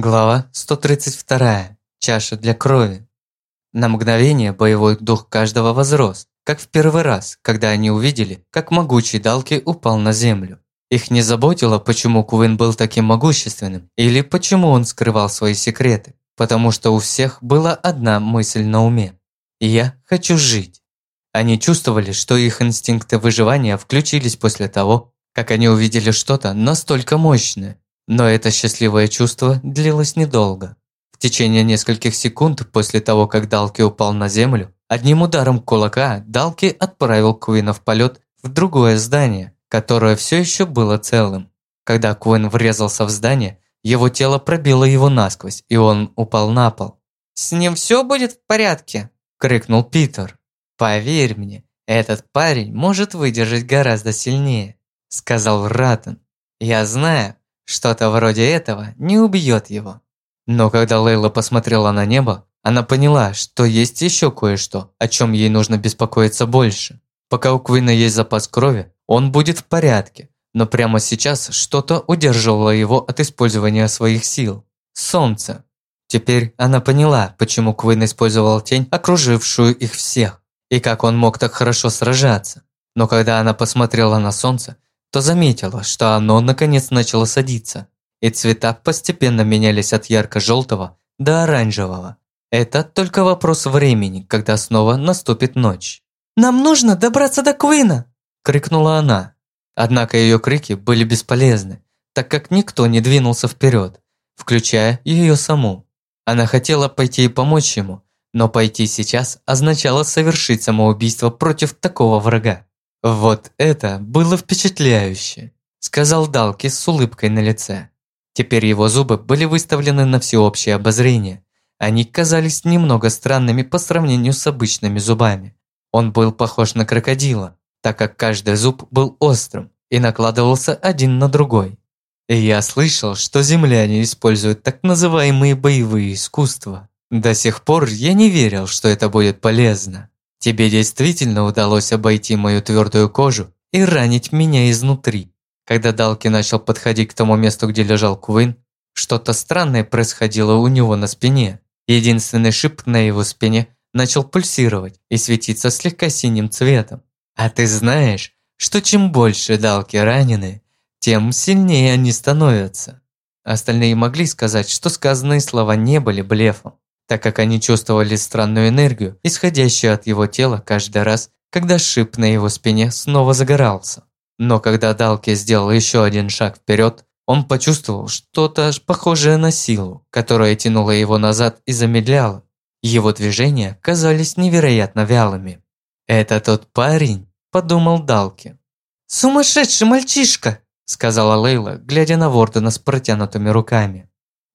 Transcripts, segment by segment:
Глава 132. Чаша для крови. На мгновение боевой дух каждого возрос, как в первый раз, когда они увидели, как могучий Далки упал на землю. Их не заботило, почему Куин был таким могущественным, или почему он скрывал свои секреты, потому что у всех была одна мысль на уме. «Я хочу жить». Они чувствовали, что их инстинкты выживания включились после того, как они увидели что-то настолько мощное, но это счастливое чувство длилось недолго. В течение нескольких секунд после того, как Далки упал на землю, одним ударом кулака Далки отправил Куина в полет в другое здание, которое все еще было целым. Когда Куин врезался в здание, его тело пробило его насквозь, и он упал на пол. «С ним все будет в порядке?» – крикнул Питер. «Поверь мне, этот парень может выдержать гораздо сильнее», – сказал Ратан. «Я знаю, что-то вроде этого не убьет его. Но когда Лейла посмотрела на небо, она поняла, что есть еще кое-что, о чем ей нужно беспокоиться больше. Пока у Квина есть запас крови, он будет в порядке, но прямо сейчас что-то удерживало его от использования своих сил. Солнце. Теперь она поняла, почему Квин использовал тень, окружившую их всех, и как он мог так хорошо сражаться. Но когда она посмотрела на солнце, то заметила, что оно наконец начало садиться, и цвета постепенно менялись от ярко-желтого до оранжевого. Это только вопрос времени, когда снова наступит ночь. «Нам нужно добраться до Куина!» – крикнула она. Однако ее крики были бесполезны, так как никто не двинулся вперед, включая ее саму. Она хотела пойти и помочь ему, но пойти сейчас означало совершить самоубийство против такого врага. «Вот это было впечатляюще», – сказал Далки с улыбкой на лице. Теперь его зубы были выставлены на всеобщее обозрение. Они казались немного странными по сравнению с обычными зубами. Он был похож на крокодила, так как каждый зуб был острым и накладывался один на другой. И я слышал, что земляне используют так называемые боевые искусства. До сих пор я не верил, что это будет полезно. Тебе действительно удалось обойти мою твердую кожу и ранить меня изнутри. Когда Далки начал подходить к тому месту, где лежал Куин, что-то странное происходило у него на спине. Единственный шип на его спине начал пульсировать и светиться слегка синим цветом. А ты знаешь, что чем больше Далки ранены, тем сильнее они становятся. Остальные могли сказать, что сказанные слова не были блефом так как они чувствовали странную энергию, исходящую от его тела каждый раз, когда шип на его спине снова загорался. Но когда Далки сделал еще один шаг вперед, он почувствовал что-то похожее на силу, которая тянула его назад и замедляла. Его движения казались невероятно вялыми. «Это тот парень?» – подумал Далки. «Сумасшедший мальчишка!» – сказала Лейла, глядя на Вордена с протянутыми руками.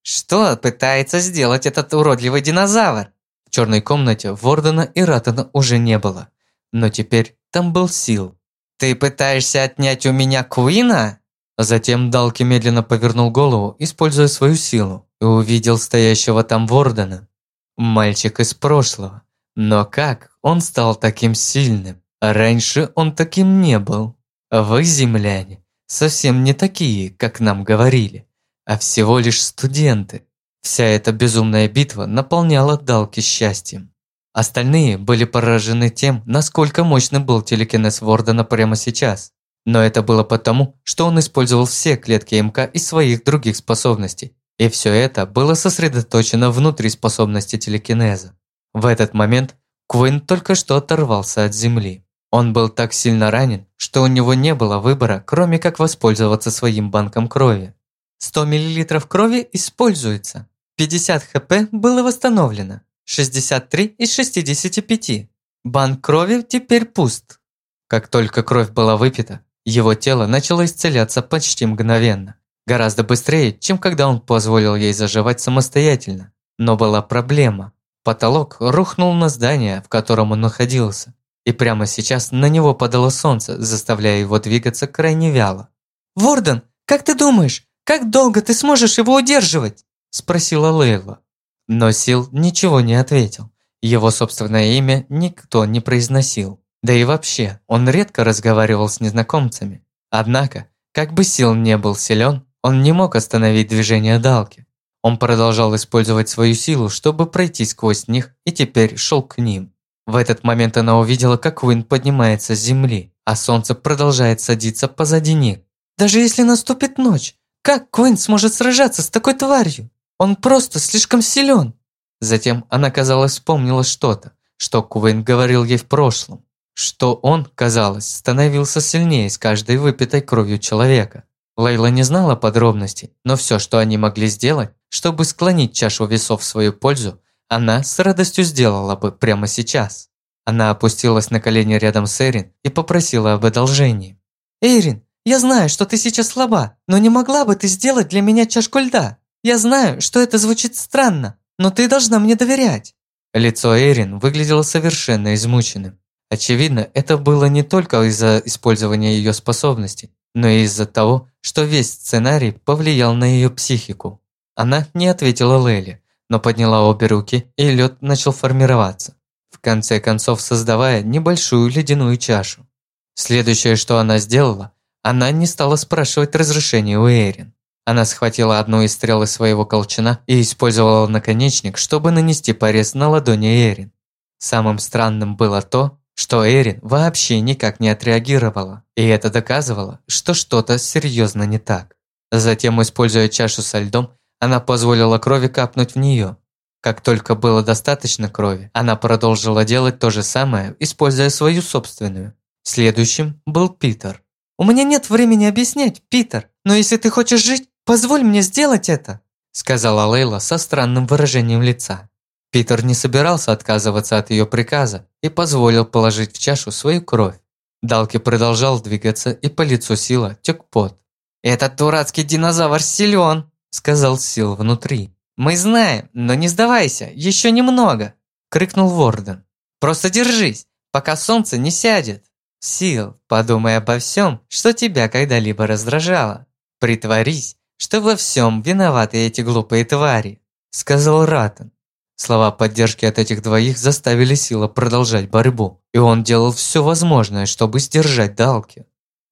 Что пытается сделать этот уродливый динозавр? В черной комнате Вордена и Ратана уже не было. Но теперь там был Сил. Ты пытаешься отнять у меня Куина? Затем Далки медленно повернул голову, используя свою силу, и увидел стоящего там Вордена. Мальчик из прошлого. Но как он стал таким сильным? Раньше он таким не был. Вы, земляне, совсем не такие, как нам говорили а всего лишь студенты. Вся эта безумная битва наполняла Далки счастьем. Остальные были поражены тем, насколько мощным был телекинез Вордена прямо сейчас. Но это было потому, что он использовал все клетки МК из своих других способностей. И все это было сосредоточено внутри способности телекинеза. В этот момент Куин только что оторвался от земли. Он был так сильно ранен, что у него не было выбора, кроме как воспользоваться своим банком крови. 100 мл крови используется. 50 хп было восстановлено. 63 из 65. Банк крови теперь пуст. Как только кровь была выпита, его тело начало исцеляться почти мгновенно. Гораздо быстрее, чем когда он позволил ей заживать самостоятельно. Но была проблема. Потолок рухнул на здание, в котором он находился. И прямо сейчас на него падало солнце, заставляя его двигаться крайне вяло. «Ворден, как ты думаешь, как долго ты сможешь его удерживать?» – спросила Лейла. Но Сил ничего не ответил. Его собственное имя никто не произносил. Да и вообще, он редко разговаривал с незнакомцами. Однако, как бы Сил не был силен, он не мог остановить движение Далки. Он продолжал использовать свою силу, чтобы пройти сквозь них, и теперь шел к ним. В этот момент она увидела, как Уин поднимается с земли, а солнце продолжает садиться позади них. Даже если наступит ночь, как Куин сможет сражаться с такой тварью? Он просто слишком силен. Затем она, казалось, вспомнила что-то, что Куин говорил ей в прошлом, что он, казалось, становился сильнее с каждой выпитой кровью человека. Лейла не знала подробностей, но все, что они могли сделать, чтобы склонить чашу весов в свою пользу, она с радостью сделала бы прямо сейчас. Она опустилась на колени рядом с Эрин и попросила об одолжении. «Эрин, я знаю, что ты сейчас слаба, но не могла бы ты сделать для меня чашку льда? Я знаю, что это звучит странно, но ты должна мне доверять». Лицо Эрин выглядело совершенно измученным. Очевидно, это было не только из-за использования ее способностей, но и из-за того, что весь сценарий повлиял на ее психику. Она не ответила Леле, но подняла обе руки, и лед начал формироваться, в конце концов создавая небольшую ледяную чашу. Следующее, что она сделала, она не стала спрашивать разрешения у Эрин. Она схватила одну из стрел своего колчана и использовала наконечник, чтобы нанести порез на ладони Эрин. Самым странным было то, что Эрин вообще никак не отреагировала, и это доказывало, что что-то серьезно не так. Затем, используя чашу со льдом, она позволила крови капнуть в нее. Как только было достаточно крови, она продолжила делать то же самое, используя свою собственную. Следующим был Питер. «У меня нет времени объяснять, Питер, но если ты хочешь жить, позволь мне сделать это», сказала Лейла со странным выражением лица. Питер не собирался отказываться от ее приказа и позволил положить в чашу свою кровь. Далки продолжал двигаться, и по лицу Сила тек пот. «Этот дурацкий динозавр силен!» – сказал Сил внутри. «Мы знаем, но не сдавайся, еще немного!» – крикнул Ворден. «Просто держись, пока солнце не сядет!» «Сил, подумай обо всем, что тебя когда-либо раздражало. Притворись, что во всем виноваты эти глупые твари», – сказал Ратан. Слова поддержки от этих двоих заставили Сила продолжать борьбу, и он делал все возможное, чтобы сдержать Далки.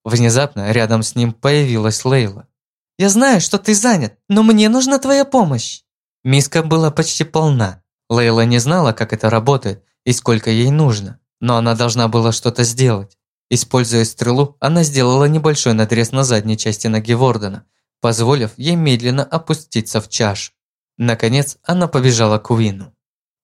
Внезапно рядом с ним появилась Лейла. «Я знаю, что ты занят, но мне нужна твоя помощь!» Миска была почти полна. Лейла не знала, как это работает и сколько ей нужно, но она должна была что-то сделать. Используя стрелу, она сделала небольшой надрез на задней части ноги Вордена, позволив ей медленно опуститься в чаш. Наконец, она побежала к Уину.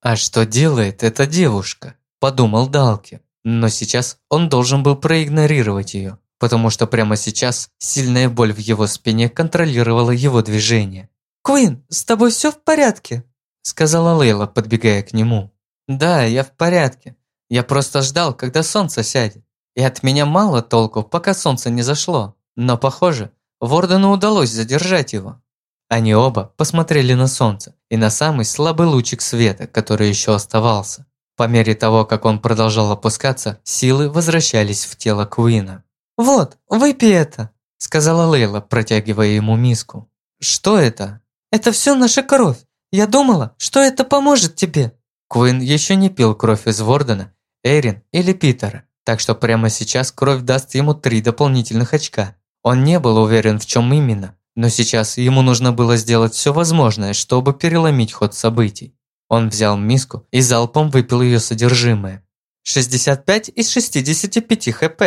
«А что делает эта девушка?» – подумал Далки. Но сейчас он должен был проигнорировать ее, потому что прямо сейчас сильная боль в его спине контролировала его движение. «Куин, с тобой все в порядке?» – сказала Лейла, подбегая к нему. «Да, я в порядке. Я просто ждал, когда солнце сядет. И от меня мало толку, пока солнце не зашло. Но, похоже, Вордену удалось задержать его. Они оба посмотрели на солнце и на самый слабый лучик света, который еще оставался. По мере того, как он продолжал опускаться, силы возвращались в тело Куина. «Вот, выпей это», – сказала Лейла, протягивая ему миску. «Что это?» «Это все наша кровь. Я думала, что это поможет тебе». Куин еще не пил кровь из Вордена, Эрин или Питера, так что прямо сейчас кровь даст ему три дополнительных очка. Он не был уверен, в чем именно, но сейчас ему нужно было сделать все возможное, чтобы переломить ход событий. Он взял миску и залпом выпил ее содержимое. 65 из 65 хп.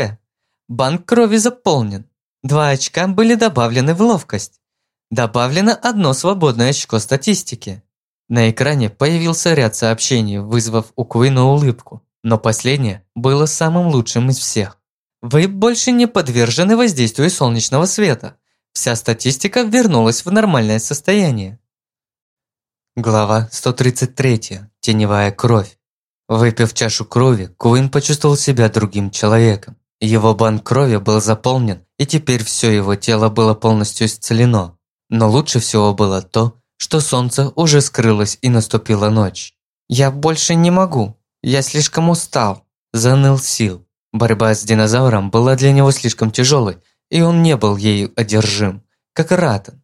Банк крови заполнен. Два очка были добавлены в ловкость. Добавлено одно свободное очко статистики. На экране появился ряд сообщений, вызвав у Куина улыбку, но последнее было самым лучшим из всех. Вы больше не подвержены воздействию солнечного света. Вся статистика вернулась в нормальное состояние. Глава 133. Теневая кровь. Выпив чашу крови, Куин почувствовал себя другим человеком. Его банк крови был заполнен, и теперь все его тело было полностью исцелено. Но лучше всего было то, что солнце уже скрылось и наступила ночь. «Я больше не могу, я слишком устал», – заныл Сил. Борьба с динозавром была для него слишком тяжелой, и он не был ею одержим, как Ратан.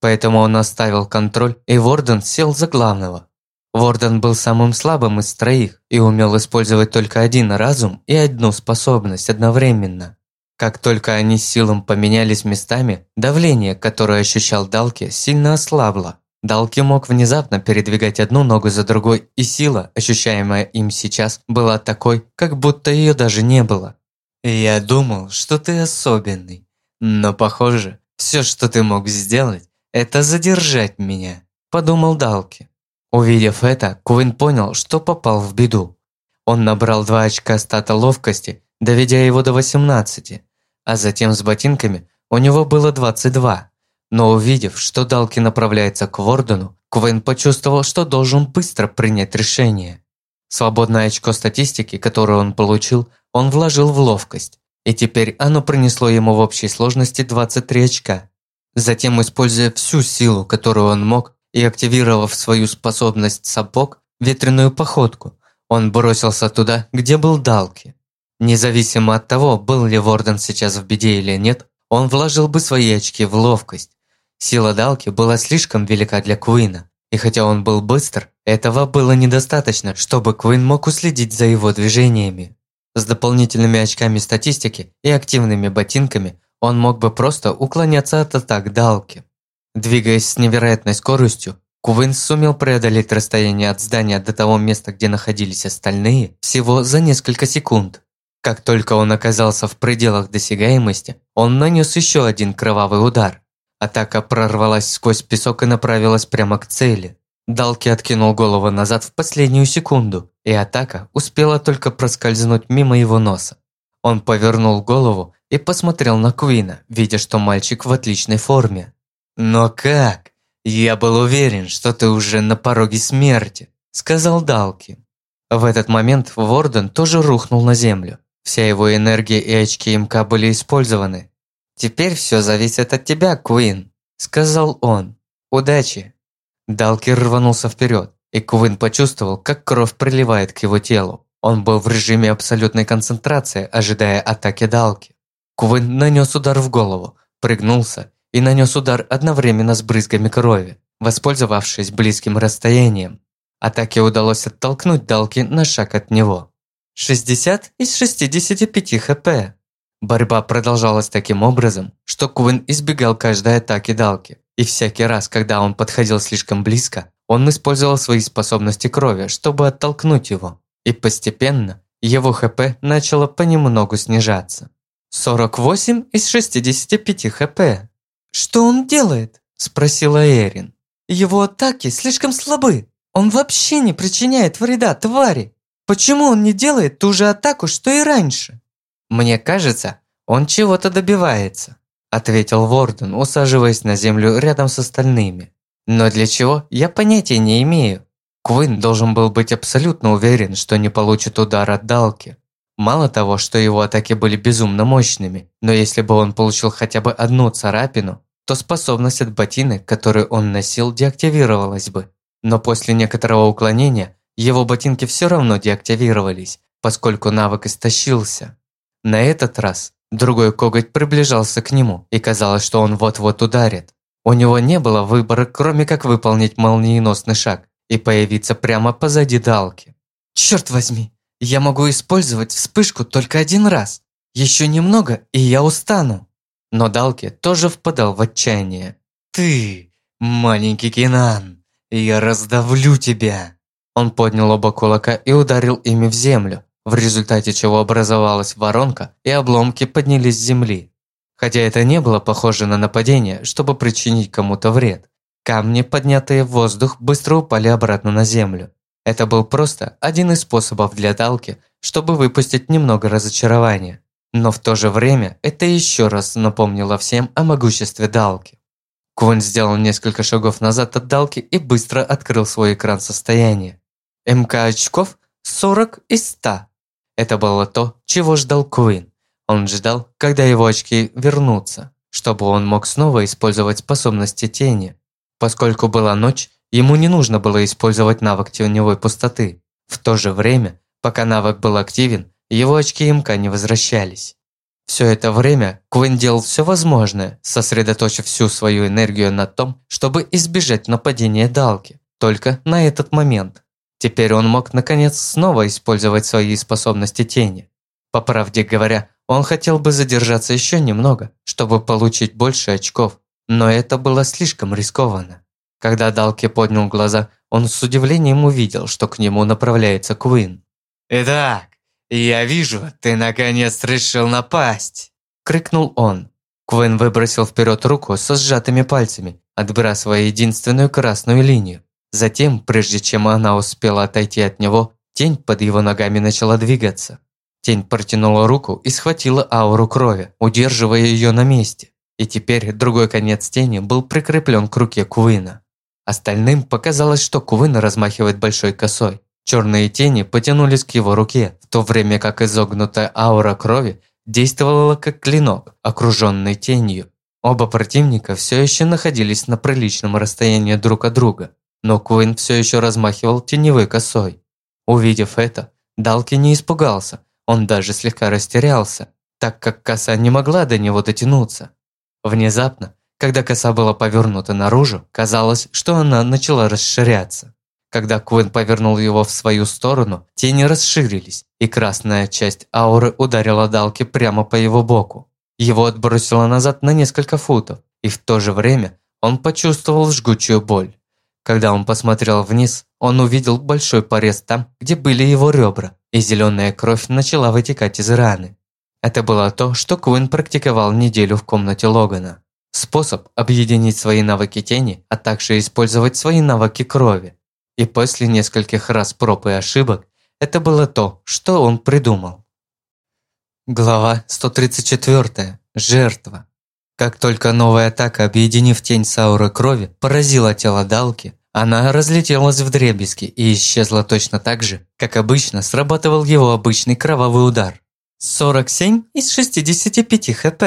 Поэтому он оставил контроль, и Ворден сел за главного. Ворден был самым слабым из троих и умел использовать только один разум и одну способность одновременно. Как только они с силом поменялись местами, давление, которое ощущал Далки, сильно ослабло. Далки мог внезапно передвигать одну ногу за другой, и сила, ощущаемая им сейчас, была такой, как будто ее даже не было. «Я думал, что ты особенный, но, похоже, все, что ты мог сделать, это задержать меня», – подумал Далки. Увидев это, Куин понял, что попал в беду. Он набрал два очка стата ловкости, доведя его до 18, а затем с ботинками у него было 22. Но увидев, что Далки направляется к Вордену, Квин почувствовал, что должен быстро принять решение. Свободное очко статистики, которое он получил, он вложил в ловкость, и теперь оно принесло ему в общей сложности 23 очка. Затем, используя всю силу, которую он мог, и активировав свою способность сапог, ветреную походку, он бросился туда, где был Далки. Независимо от того, был ли Ворден сейчас в беде или нет, он вложил бы свои очки в ловкость, Сила Далки была слишком велика для Куина, и хотя он был быстр, этого было недостаточно, чтобы Куин мог уследить за его движениями. С дополнительными очками статистики и активными ботинками он мог бы просто уклоняться от атак Далки. Двигаясь с невероятной скоростью, Куин сумел преодолеть расстояние от здания до того места, где находились остальные, всего за несколько секунд. Как только он оказался в пределах досягаемости, он нанес еще один кровавый удар – Атака прорвалась сквозь песок и направилась прямо к цели. Далки откинул голову назад в последнюю секунду, и атака успела только проскользнуть мимо его носа. Он повернул голову и посмотрел на Куина, видя, что мальчик в отличной форме. «Но как? Я был уверен, что ты уже на пороге смерти», – сказал Далки. В этот момент Ворден тоже рухнул на землю. Вся его энергия и очки МК были использованы, «Теперь все зависит от тебя, Куин», – сказал он. «Удачи». Далкер рванулся вперед, и Куин почувствовал, как кровь приливает к его телу. Он был в режиме абсолютной концентрации, ожидая атаки Далки. Куин нанес удар в голову, прыгнулся и нанес удар одновременно с брызгами крови, воспользовавшись близким расстоянием. Атаке удалось оттолкнуть Далки на шаг от него. 60 из 65 хп. Борьба продолжалась таким образом, что Куин избегал каждой атаки Далки, и всякий раз, когда он подходил слишком близко, он использовал свои способности крови, чтобы оттолкнуть его, и постепенно его ХП начало понемногу снижаться. 48 из 65 ХП. «Что он делает?» – спросила Эрин. «Его атаки слишком слабы. Он вообще не причиняет вреда твари. Почему он не делает ту же атаку, что и раньше?» «Мне кажется, он чего-то добивается», – ответил Ворден, усаживаясь на землю рядом с остальными. «Но для чего, я понятия не имею. Квин должен был быть абсолютно уверен, что не получит удар от Далки. Мало того, что его атаки были безумно мощными, но если бы он получил хотя бы одну царапину, то способность от ботинок, которую он носил, деактивировалась бы. Но после некоторого уклонения его ботинки все равно деактивировались, поскольку навык истощился. На этот раз другой коготь приближался к нему, и казалось, что он вот-вот ударит. У него не было выбора, кроме как выполнить молниеносный шаг и появиться прямо позади Далки. «Черт возьми, я могу использовать вспышку только один раз. Еще немного, и я устану». Но Далки тоже впадал в отчаяние. «Ты, маленький Кинан, я раздавлю тебя!» Он поднял оба кулака и ударил ими в землю, в результате чего образовалась воронка и обломки поднялись с земли. Хотя это не было похоже на нападение, чтобы причинить кому-то вред. Камни, поднятые в воздух, быстро упали обратно на землю. Это был просто один из способов для Далки, чтобы выпустить немного разочарования. Но в то же время это еще раз напомнило всем о могуществе Далки. Квон сделал несколько шагов назад от Далки и быстро открыл свой экран состояния. МК очков 40 из 100. Это было то, чего ждал Куин. Он ждал, когда его очки вернутся, чтобы он мог снова использовать способности тени. Поскольку была ночь, ему не нужно было использовать навык теневой пустоты. В то же время, пока навык был активен, его очки МК не возвращались. Все это время Куин делал все возможное, сосредоточив всю свою энергию на том, чтобы избежать нападения Далки. Только на этот момент. Теперь он мог наконец снова использовать свои способности тени. По правде говоря, он хотел бы задержаться еще немного, чтобы получить больше очков, но это было слишком рискованно. Когда Далки поднял глаза, он с удивлением увидел, что к нему направляется Куин. «Итак, я вижу, ты наконец решил напасть!» – крикнул он. Куин выбросил вперед руку со сжатыми пальцами, отбрасывая единственную красную линию. Затем, прежде чем она успела отойти от него, тень под его ногами начала двигаться. Тень протянула руку и схватила ауру крови, удерживая ее на месте. И теперь другой конец тени был прикреплен к руке Куина. Остальным показалось, что Куин размахивает большой косой. Черные тени потянулись к его руке, в то время как изогнутая аура крови действовала как клинок, окруженный тенью. Оба противника все еще находились на приличном расстоянии друг от друга, но Куин все еще размахивал теневой косой. Увидев это, Далки не испугался, он даже слегка растерялся, так как коса не могла до него дотянуться. Внезапно, когда коса была повернута наружу, казалось, что она начала расширяться. Когда Куин повернул его в свою сторону, тени расширились, и красная часть ауры ударила Далки прямо по его боку. Его отбросило назад на несколько футов, и в то же время он почувствовал жгучую боль. Когда он посмотрел вниз, он увидел большой порез там, где были его ребра, и зеленая кровь начала вытекать из раны. Это было то, что Куин практиковал неделю в комнате Логана. Способ объединить свои навыки тени, а также использовать свои навыки крови. И после нескольких раз проб и ошибок, это было то, что он придумал. Глава 134. Жертва. Как только новая атака, объединив тень с аурой крови, поразила тело Далки, она разлетелась в дребезги и исчезла точно так же, как обычно срабатывал его обычный кровавый удар. 47 из 65 хп,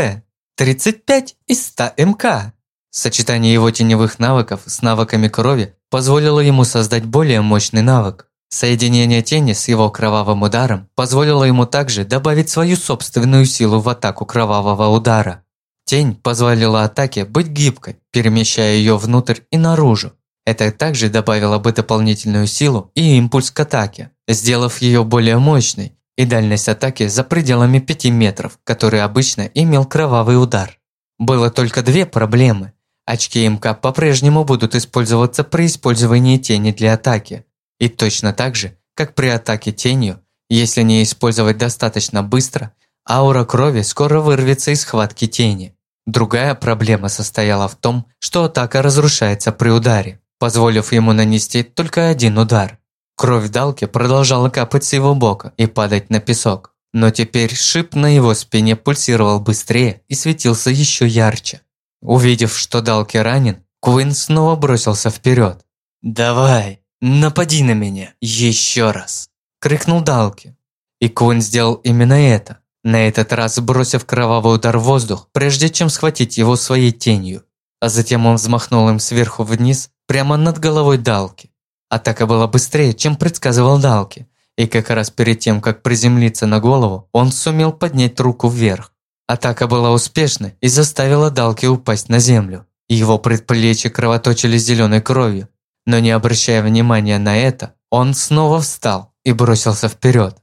35 из 100 МК. Сочетание его теневых навыков с навыками крови позволило ему создать более мощный навык. Соединение тени с его кровавым ударом позволило ему также добавить свою собственную силу в атаку кровавого удара. Тень позволила атаке быть гибкой, перемещая ее внутрь и наружу, это также добавило бы дополнительную силу и импульс к атаке, сделав ее более мощной, и дальность атаки за пределами 5 метров, который обычно имел кровавый удар. Было только две проблемы. Очки МК по-прежнему будут использоваться при использовании тени для атаки. И точно так же, как при атаке тенью, если не использовать достаточно быстро, аура крови скоро вырвется из схватки тени. Другая проблема состояла в том, что атака разрушается при ударе позволив ему нанести только один удар. Кровь Далки продолжала капать с его бока и падать на песок. Но теперь шип на его спине пульсировал быстрее и светился еще ярче. Увидев, что Далки ранен, Куин снова бросился вперед. «Давай, напади на меня еще раз!» – крикнул Далки. И Куин сделал именно это, на этот раз бросив кровавый удар в воздух, прежде чем схватить его своей тенью. А затем он взмахнул им сверху вниз прямо над головой Далки. Атака была быстрее, чем предсказывал Далки, и как раз перед тем, как приземлиться на голову, он сумел поднять руку вверх. Атака была успешной и заставила Далки упасть на землю. Его предплечья кровоточили зеленой кровью, но не обращая внимания на это, он снова встал и бросился вперед.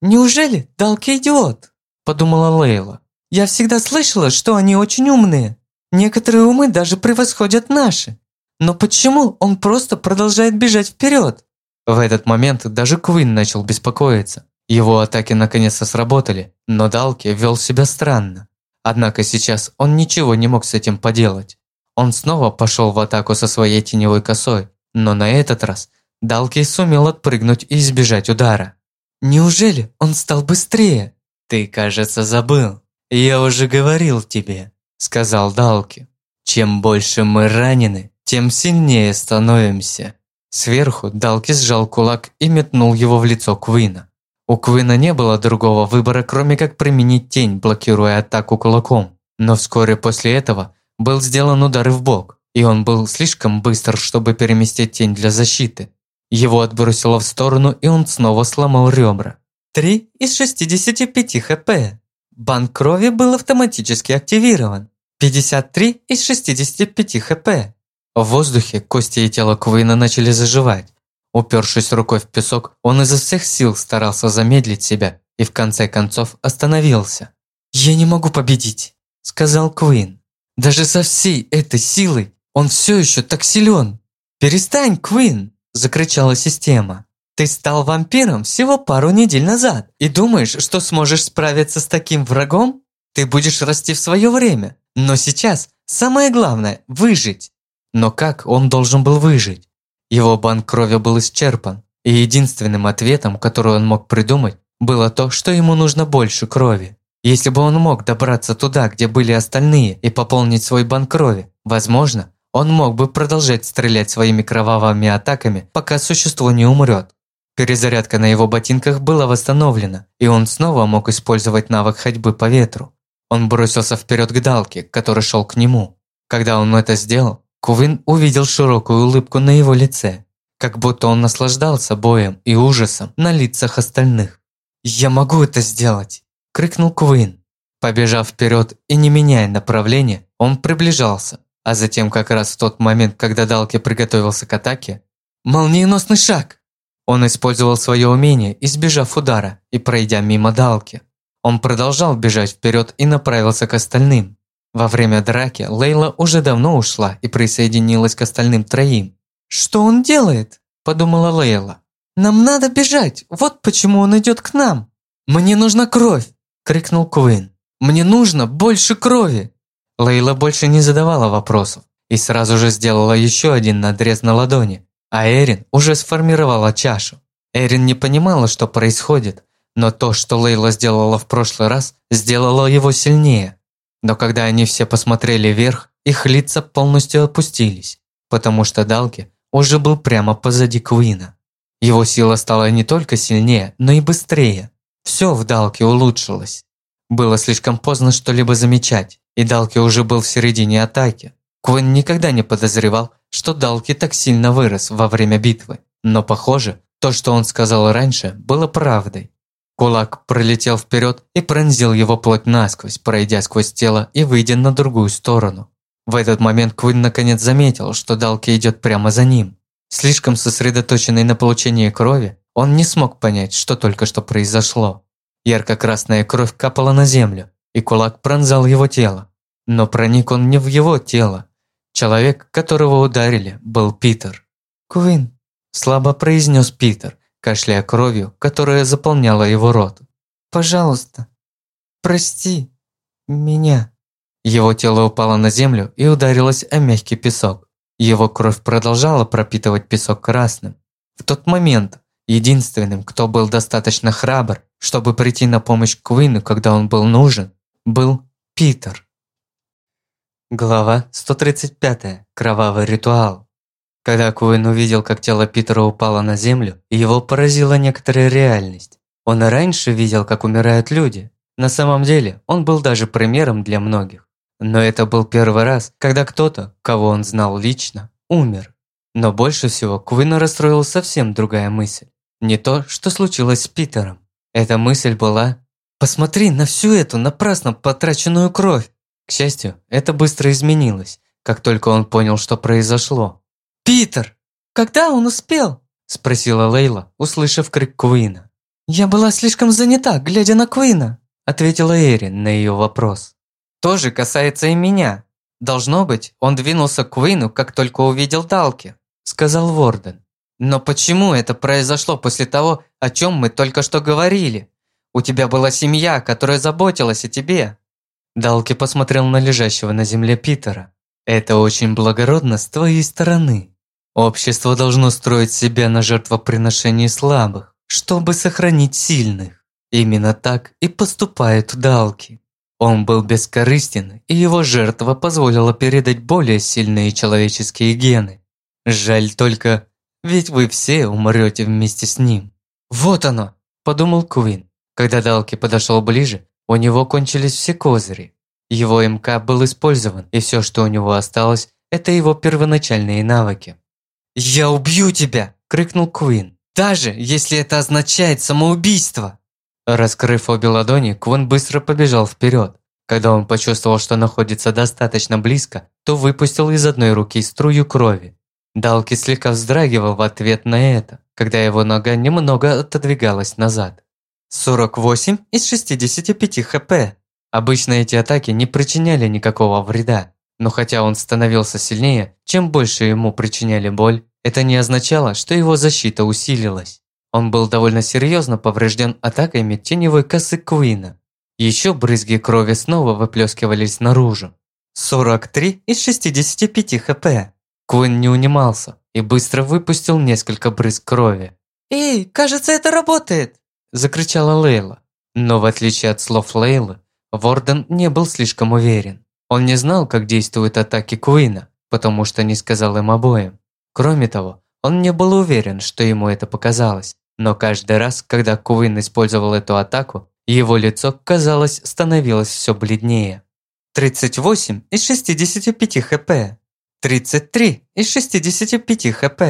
«Неужели Далки идиот?» – подумала Лейла. «Я всегда слышала, что они очень умные. Некоторые умы даже превосходят наши. Но почему он просто продолжает бежать вперед? В этот момент даже Квин начал беспокоиться. Его атаки наконец-то сработали, но Далки вел себя странно. Однако сейчас он ничего не мог с этим поделать. Он снова пошел в атаку со своей теневой косой, но на этот раз Далки сумел отпрыгнуть и избежать удара. «Неужели он стал быстрее?» «Ты, кажется, забыл. Я уже говорил тебе», – сказал Далки. «Чем больше мы ранены, тем сильнее становимся. Сверху Далки сжал кулак и метнул его в лицо Квина. У Квина не было другого выбора, кроме как применить тень, блокируя атаку кулаком. Но вскоре после этого был сделан удар в бок, и он был слишком быстр, чтобы переместить тень для защиты. Его отбросило в сторону, и он снова сломал ребра. 3 из 65 хп. Банк крови был автоматически активирован. 53 из 65 хп. В воздухе кости и тело Куина начали заживать. Упершись рукой в песок, он изо всех сил старался замедлить себя и в конце концов остановился. «Я не могу победить», – сказал Куин. «Даже со всей этой силой он все еще так силен. «Перестань, Квин!» – закричала система. «Ты стал вампиром всего пару недель назад и думаешь, что сможешь справиться с таким врагом? Ты будешь расти в свое время, но сейчас самое главное – выжить». Но как он должен был выжить? Его банк крови был исчерпан, и единственным ответом, который он мог придумать, было то, что ему нужно больше крови. Если бы он мог добраться туда, где были остальные, и пополнить свой банк крови, возможно, он мог бы продолжать стрелять своими кровавыми атаками, пока существо не умрет. Перезарядка на его ботинках была восстановлена, и он снова мог использовать навык ходьбы по ветру. Он бросился вперед к Далке, который шел к нему. Когда он это сделал, Кувин увидел широкую улыбку на его лице, как будто он наслаждался боем и ужасом на лицах остальных. «Я могу это сделать!» – крикнул Куин. Побежав вперед и не меняя направления, он приближался, а затем как раз в тот момент, когда Далки приготовился к атаке, молниеносный шаг! Он использовал свое умение, избежав удара и пройдя мимо Далки. Он продолжал бежать вперед и направился к остальным. Во время драки Лейла уже давно ушла и присоединилась к остальным троим. «Что он делает?» – подумала Лейла. «Нам надо бежать, вот почему он идет к нам!» «Мне нужна кровь!» – крикнул Куин. «Мне нужно больше крови!» Лейла больше не задавала вопросов и сразу же сделала еще один надрез на ладони, а Эрин уже сформировала чашу. Эрин не понимала, что происходит, но то, что Лейла сделала в прошлый раз, сделало его сильнее. Но когда они все посмотрели вверх, их лица полностью опустились, потому что Далки уже был прямо позади Куина. Его сила стала не только сильнее, но и быстрее. Все в Далке улучшилось. Было слишком поздно что-либо замечать, и Далки уже был в середине атаки. Куин никогда не подозревал, что Далки так сильно вырос во время битвы. Но похоже, то, что он сказал раньше, было правдой. Кулак пролетел вперед и пронзил его плоть насквозь, пройдя сквозь тело и выйдя на другую сторону. В этот момент Квин наконец заметил, что Далки идет прямо за ним. Слишком сосредоточенный на получении крови, он не смог понять, что только что произошло. Ярко-красная кровь капала на землю, и кулак пронзал его тело. Но проник он не в его тело. Человек, которого ударили, был Питер. «Куин», – слабо произнес Питер, кашляя кровью, которая заполняла его рот. «Пожалуйста, прости меня». Его тело упало на землю и ударилось о мягкий песок. Его кровь продолжала пропитывать песок красным. В тот момент единственным, кто был достаточно храбр, чтобы прийти на помощь Куину, когда он был нужен, был Питер. Глава 135. Кровавый ритуал. Когда Куин увидел, как тело Питера упало на землю, его поразила некоторая реальность. Он и раньше видел, как умирают люди. На самом деле, он был даже примером для многих. Но это был первый раз, когда кто-то, кого он знал лично, умер. Но больше всего Куина расстроила совсем другая мысль. Не то, что случилось с Питером. Эта мысль была «Посмотри на всю эту напрасно потраченную кровь!» К счастью, это быстро изменилось, как только он понял, что произошло. «Питер! Когда он успел?» – спросила Лейла, услышав крик Куина. «Я была слишком занята, глядя на Куина», – ответила Эрин на ее вопрос. «Тоже касается и меня. Должно быть, он двинулся к Куину, как только увидел Далки», – сказал Ворден. «Но почему это произошло после того, о чем мы только что говорили? У тебя была семья, которая заботилась о тебе». Далки посмотрел на лежащего на земле Питера. «Это очень благородно с твоей стороны. Общество должно строить себя на жертвоприношении слабых, чтобы сохранить сильных. Именно так и поступает Далки. Он был бескорыстен, и его жертва позволила передать более сильные человеческие гены. Жаль только, ведь вы все умрете вместе с ним. Вот оно, подумал Куин. Когда Далки подошел ближе, у него кончились все козыри. Его МК был использован, и все, что у него осталось, это его первоначальные навыки. «Я убью тебя!» – крикнул Куин. «Даже если это означает самоубийство!» Раскрыв обе ладони, Квон быстро побежал вперед. Когда он почувствовал, что находится достаточно близко, то выпустил из одной руки струю крови. Далки слегка вздрагивал в ответ на это, когда его нога немного отодвигалась назад. 48 из 65 хп. Обычно эти атаки не причиняли никакого вреда, но хотя он становился сильнее, чем больше ему причиняли боль, Это не означало, что его защита усилилась. Он был довольно серьезно поврежден атаками теневой косы Куина. Еще брызги крови снова выплескивались наружу. 43 из 65 хп. Куин не унимался и быстро выпустил несколько брызг крови. «Эй, кажется, это работает!» – закричала Лейла. Но в отличие от слов Лейлы, Ворден не был слишком уверен. Он не знал, как действуют атаки Куина, потому что не сказал им обоим. Кроме того, он не был уверен, что ему это показалось. Но каждый раз, когда Куин использовал эту атаку, его лицо, казалось, становилось все бледнее. 38 из 65 хп. 33 из 65 хп.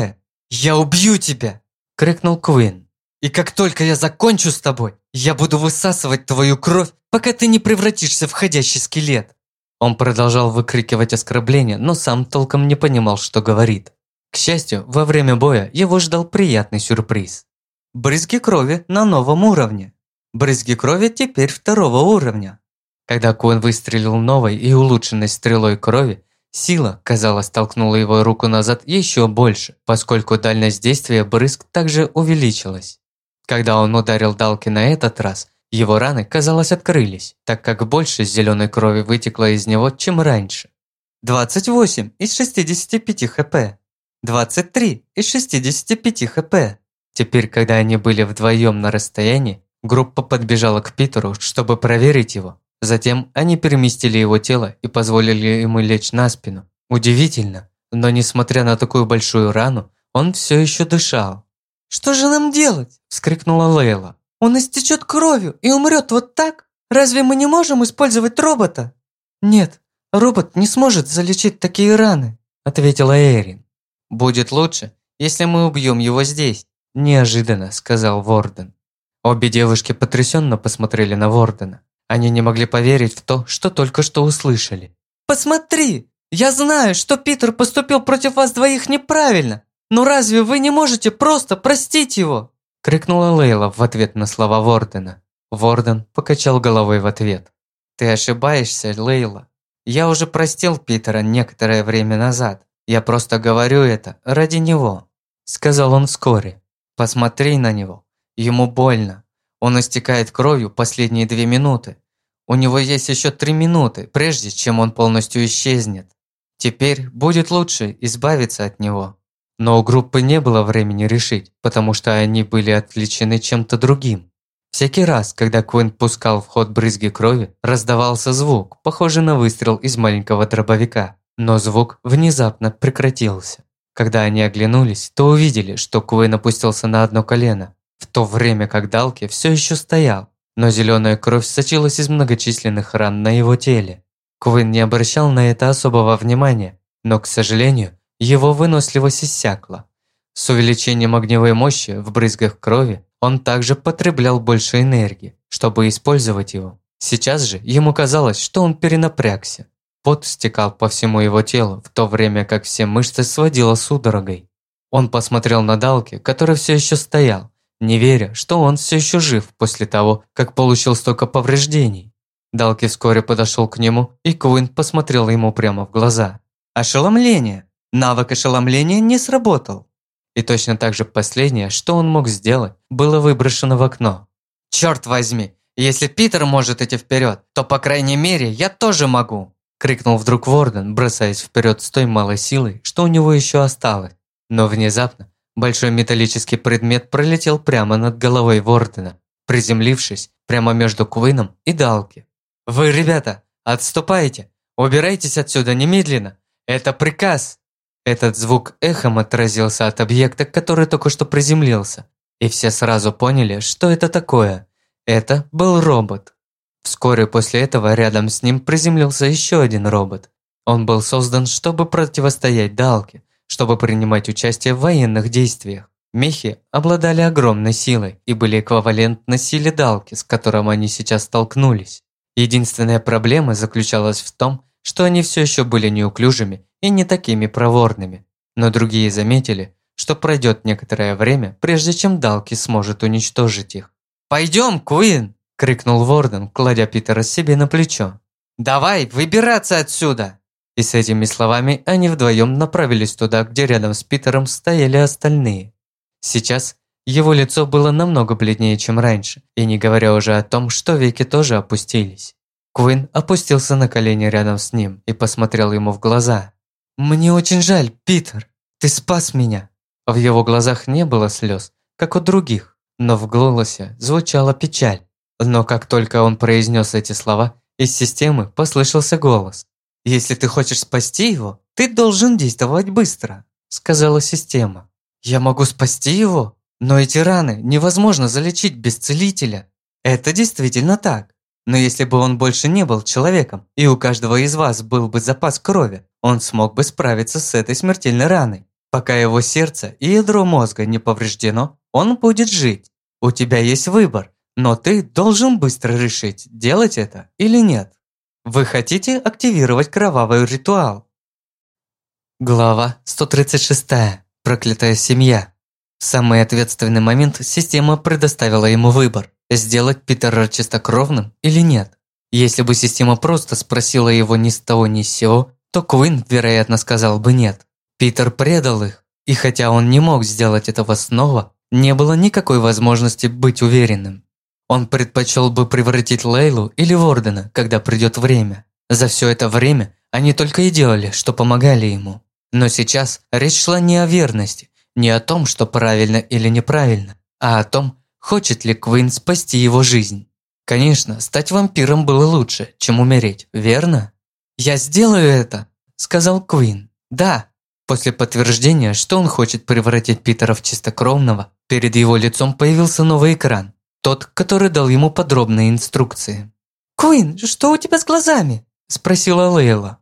«Я убью тебя!» – крикнул Куин. «И как только я закончу с тобой, я буду высасывать твою кровь, пока ты не превратишься в ходящий скелет!» Он продолжал выкрикивать оскорбления, но сам толком не понимал, что говорит. К счастью, во время боя его ждал приятный сюрприз. Брызги крови на новом уровне. Брызги крови теперь второго уровня. Когда Куин выстрелил новой и улучшенной стрелой крови, сила, казалось, толкнула его руку назад еще больше, поскольку дальность действия брызг также увеличилась. Когда он ударил Далки на этот раз, его раны, казалось, открылись, так как больше зеленой крови вытекло из него, чем раньше. 28 из 65 хп. 23 из 65 хп. Теперь, когда они были вдвоем на расстоянии, группа подбежала к Питеру, чтобы проверить его. Затем они переместили его тело и позволили ему лечь на спину. Удивительно, но несмотря на такую большую рану, он все еще дышал. «Что же нам делать?» – вскрикнула Лейла. Он истечет кровью и умрет вот так? Разве мы не можем использовать робота?» «Нет, робот не сможет залечить такие раны», – ответила Эрин. «Будет лучше, если мы убьем его здесь», – неожиданно сказал Ворден. Обе девушки потрясенно посмотрели на Вордена. Они не могли поверить в то, что только что услышали. «Посмотри! Я знаю, что Питер поступил против вас двоих неправильно, но разве вы не можете просто простить его?» Крикнула Лейла в ответ на слова Вордена. Ворден покачал головой в ответ. «Ты ошибаешься, Лейла. Я уже простил Питера некоторое время назад. Я просто говорю это ради него», – сказал он вскоре. «Посмотри на него. Ему больно. Он истекает кровью последние две минуты. У него есть еще три минуты, прежде чем он полностью исчезнет. Теперь будет лучше избавиться от него». Но у группы не было времени решить, потому что они были отвлечены чем-то другим. Всякий раз, когда Куин пускал в ход брызги крови, раздавался звук, похожий на выстрел из маленького дробовика. Но звук внезапно прекратился. Когда они оглянулись, то увидели, что Куин опустился на одно колено, в то время как Далки все еще стоял, но зеленая кровь сочилась из многочисленных ран на его теле. Куин не обращал на это особого внимания, но, к сожалению, его выносливость иссякла. С увеличением огневой мощи в брызгах крови он также потреблял больше энергии, чтобы использовать его. Сейчас же ему казалось, что он перенапрягся. Пот стекал по всему его телу, в то время как все мышцы сводило судорогой. Он посмотрел на Далки, который все еще стоял, не веря, что он все еще жив после того, как получил столько повреждений. Далки вскоре подошел к нему, и Куин посмотрел ему прямо в глаза. «Ошеломление!» Навык ошеломления не сработал. И точно так же последнее, что он мог сделать, было выброшено в окно. «Черт возьми, если Питер может идти вперед, то, по крайней мере, я тоже могу!» Крикнул вдруг Ворден, бросаясь вперед с той малой силой, что у него еще осталось. Но внезапно большой металлический предмет пролетел прямо над головой Вордена, приземлившись прямо между Куином и Далки. «Вы, ребята, отступайте! Убирайтесь отсюда немедленно! Это приказ!» Этот звук эхом отразился от объекта, который только что приземлился, и все сразу поняли, что это такое. Это был робот. Вскоре после этого рядом с ним приземлился еще один робот. Он был создан, чтобы противостоять Далке, чтобы принимать участие в военных действиях. Мехи обладали огромной силой и были эквивалентны силе Далки, с которым они сейчас столкнулись. Единственная проблема заключалась в том, что они все еще были неуклюжими и не такими проворными. Но другие заметили, что пройдет некоторое время, прежде чем Далки сможет уничтожить их. «Пойдем, Куин!» – крикнул Ворден, кладя Питера себе на плечо. «Давай, выбираться отсюда!» И с этими словами они вдвоем направились туда, где рядом с Питером стояли остальные. Сейчас его лицо было намного бледнее, чем раньше, и не говоря уже о том, что веки тоже опустились. Куин опустился на колени рядом с ним и посмотрел ему в глаза. «Мне очень жаль, Питер, ты спас меня!» В его глазах не было слез, как у других, но в голосе звучала печаль. Но как только он произнес эти слова, из системы послышался голос. «Если ты хочешь спасти его, ты должен действовать быстро», сказала система. «Я могу спасти его, но эти раны невозможно залечить без целителя». Это действительно так. Но если бы он больше не был человеком, и у каждого из вас был бы запас крови, он смог бы справиться с этой смертельной раной. Пока его сердце и ядро мозга не повреждено, он будет жить. У тебя есть выбор, но ты должен быстро решить, делать это или нет. Вы хотите активировать кровавый ритуал? Глава 136. Проклятая семья. В самый ответственный момент система предоставила ему выбор – сделать Питера чистокровным или нет. Если бы система просто спросила его ни с того ни с сего, то Куин, вероятно, сказал бы нет. Питер предал их, и хотя он не мог сделать этого снова, не было никакой возможности быть уверенным. Он предпочел бы превратить Лейлу или Вордена, когда придет время. За все это время они только и делали, что помогали ему. Но сейчас речь шла не о верности, не о том, что правильно или неправильно, а о том, хочет ли Квин спасти его жизнь. Конечно, стать вампиром было лучше, чем умереть, верно? «Я сделаю это», – сказал Квин. «Да». После подтверждения, что он хочет превратить Питера в чистокровного, перед его лицом появился новый экран, тот, который дал ему подробные инструкции. «Куин, что у тебя с глазами?» – спросила Лейла.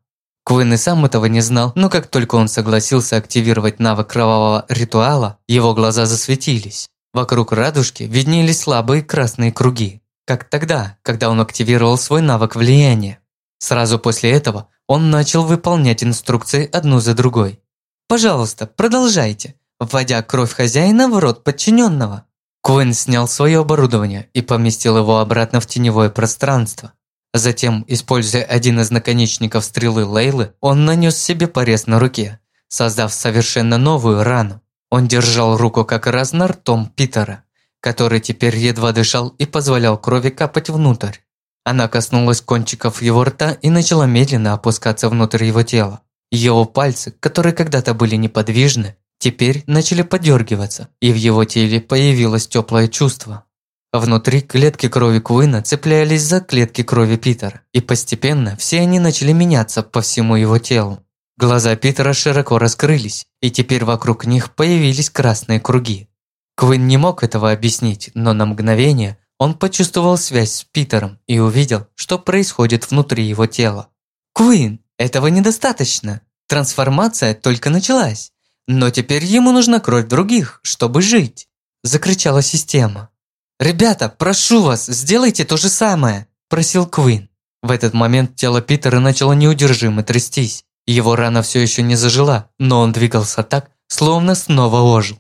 Куин и сам этого не знал, но как только он согласился активировать навык кровавого ритуала, его глаза засветились. Вокруг радужки виднелись слабые красные круги, как тогда, когда он активировал свой навык влияния. Сразу после этого он начал выполнять инструкции одну за другой. «Пожалуйста, продолжайте, вводя кровь хозяина в рот подчиненного». Куин снял свое оборудование и поместил его обратно в теневое пространство. Затем, используя один из наконечников стрелы Лейлы, он нанес себе порез на руке, создав совершенно новую рану. Он держал руку как раз на ртом Питера, который теперь едва дышал и позволял крови капать внутрь. Она коснулась кончиков его рта и начала медленно опускаться внутрь его тела. Его пальцы, которые когда-то были неподвижны, теперь начали подергиваться, и в его теле появилось теплое чувство. Внутри клетки крови Куина цеплялись за клетки крови Питера, и постепенно все они начали меняться по всему его телу. Глаза Питера широко раскрылись, и теперь вокруг них появились красные круги. Куин не мог этого объяснить, но на мгновение он почувствовал связь с Питером и увидел, что происходит внутри его тела. «Куин, этого недостаточно. Трансформация только началась. Но теперь ему нужна кровь других, чтобы жить», – закричала система. «Ребята, прошу вас, сделайте то же самое», – просил Куин. В этот момент тело Питера начало неудержимо трястись. Его рана все еще не зажила, но он двигался так, словно снова ожил.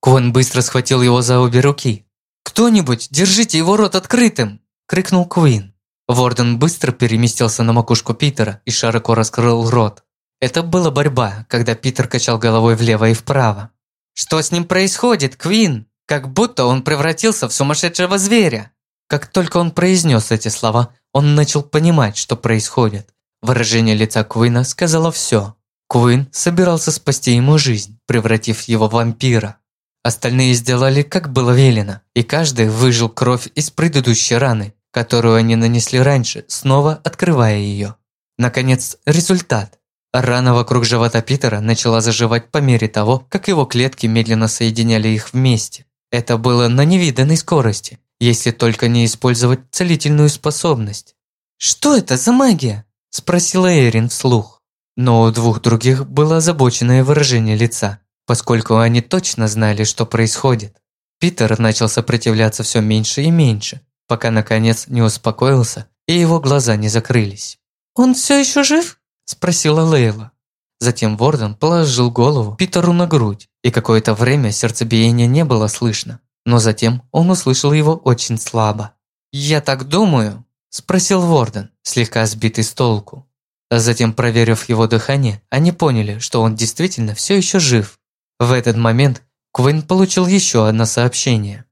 Куин быстро схватил его за обе руки, «Кто-нибудь, держите его рот открытым!» – крикнул Куин. Ворден быстро переместился на макушку Питера и широко раскрыл рот. Это была борьба, когда Питер качал головой влево и вправо. «Что с ним происходит, Квин? Как будто он превратился в сумасшедшего зверя!» Как только он произнес эти слова, он начал понимать, что происходит. Выражение лица Куина сказала все. Куин собирался спасти ему жизнь, превратив его в вампира. Остальные сделали, как было велено, и каждый выжил кровь из предыдущей раны, которую они нанесли раньше, снова открывая ее. Наконец, результат. Рана вокруг живота Питера начала заживать по мере того, как его клетки медленно соединяли их вместе. Это было на невиданной скорости, если только не использовать целительную способность. «Что это за магия?» – спросила Эрин вслух. Но у двух других было озабоченное выражение лица поскольку они точно знали, что происходит. Питер начал сопротивляться все меньше и меньше, пока наконец не успокоился и его глаза не закрылись. «Он все еще жив?» – спросила Лейла. Затем Ворден положил голову Питеру на грудь, и какое-то время сердцебиение не было слышно, но затем он услышал его очень слабо. «Я так думаю», – спросил Ворден, слегка сбитый с толку. Затем, проверив его дыхание, они поняли, что он действительно все еще жив. В этот момент Квин получил еще одно сообщение.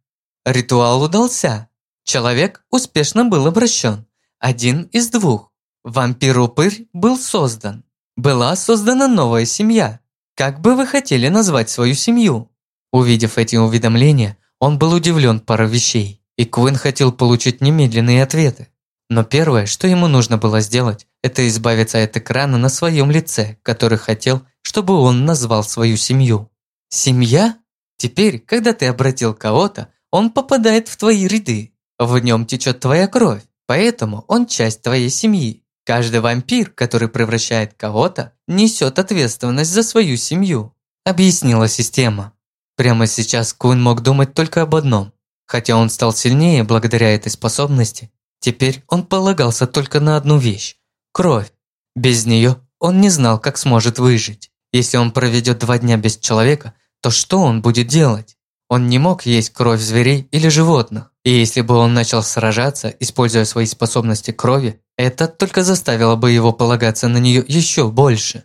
Ритуал удался. Человек успешно был обращен. Один из двух. Вампир-упырь был создан. Была создана новая семья. Как бы вы хотели назвать свою семью? Увидев эти уведомления, он был удивлен парой вещей, и Квин хотел получить немедленные ответы. Но первое, что ему нужно было сделать, это избавиться от экрана на своем лице, который хотел, чтобы он назвал свою семью. Семья? Теперь, когда ты обратил кого-то, он попадает в твои ряды. В нем течет твоя кровь, поэтому он часть твоей семьи. Каждый вампир, который превращает кого-то, несет ответственность за свою семью, объяснила система. Прямо сейчас Кун мог думать только об одном. Хотя он стал сильнее благодаря этой способности, теперь он полагался только на одну вещь – кровь. Без нее он не знал, как сможет выжить. Если он проведет два дня без человека, то что он будет делать? Он не мог есть кровь зверей или животных, и если бы он начал сражаться, используя свои способности крови, это только заставило бы его полагаться на нее еще больше.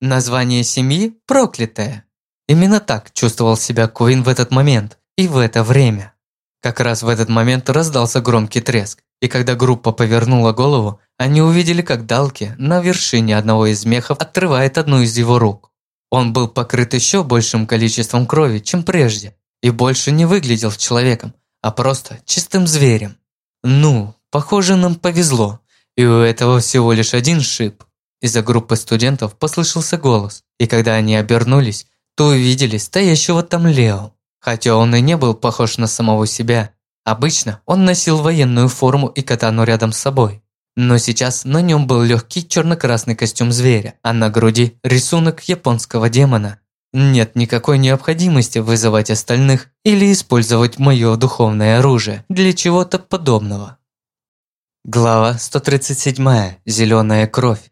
Название семьи – проклятое. Именно так чувствовал себя Куин в этот момент и в это время. Как раз в этот момент раздался громкий треск, и когда группа повернула голову, они увидели, как Далки на вершине одного из мехов отрывает одну из его рук. Он был покрыт еще большим количеством крови, чем прежде, и больше не выглядел человеком, а просто чистым зверем. Ну, похоже, нам повезло, и у этого всего лишь один шип. Из-за группы студентов послышался голос, и когда они обернулись, то увидели стоящего там Лео. Хотя он и не был похож на самого себя. Обычно он носил военную форму и катану рядом с собой. Но сейчас на нем был легкий черно-красный костюм зверя, а на груди рисунок японского демона. Нет никакой необходимости вызывать остальных или использовать мое духовное оружие для чего-то подобного. Глава 137. Зеленая кровь.